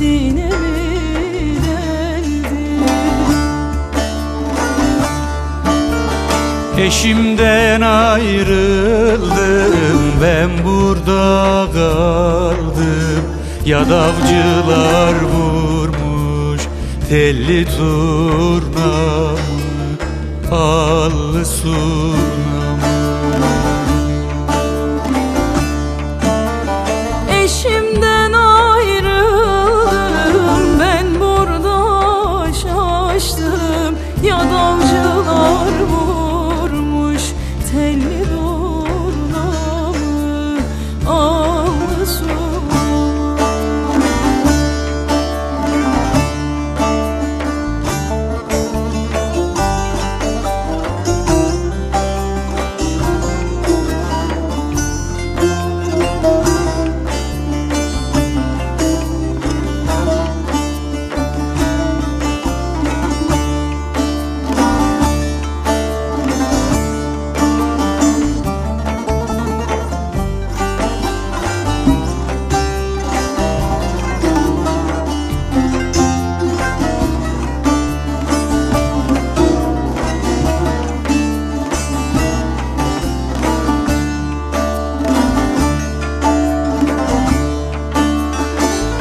sinemi deldi Eşimden ayrıldım ben burada kaldım. Yadavcılar vurmuş telli turnamı Allı surnamı. Eşimden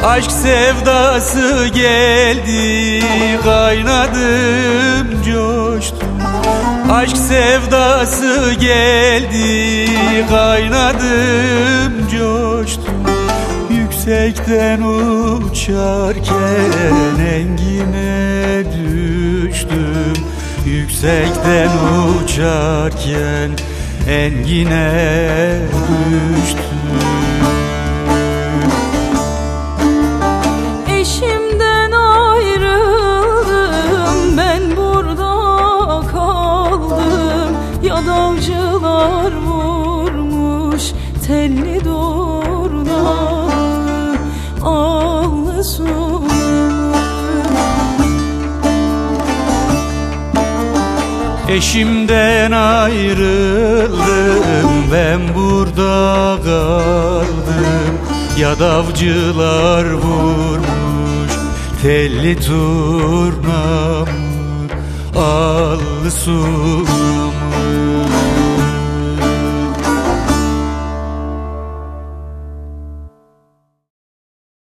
Aşk sevdası geldi kaynadım coştum Aşk sevdası geldi kaynadım coştum Yüksekten uçarken engine düştüm. Yüksekten uçarken engine düştüm telli dornamı Ağlı Eşimden ayrıldım ben burada kaldım. Yadavcılar vurmuş telli turnamı Allı sunamı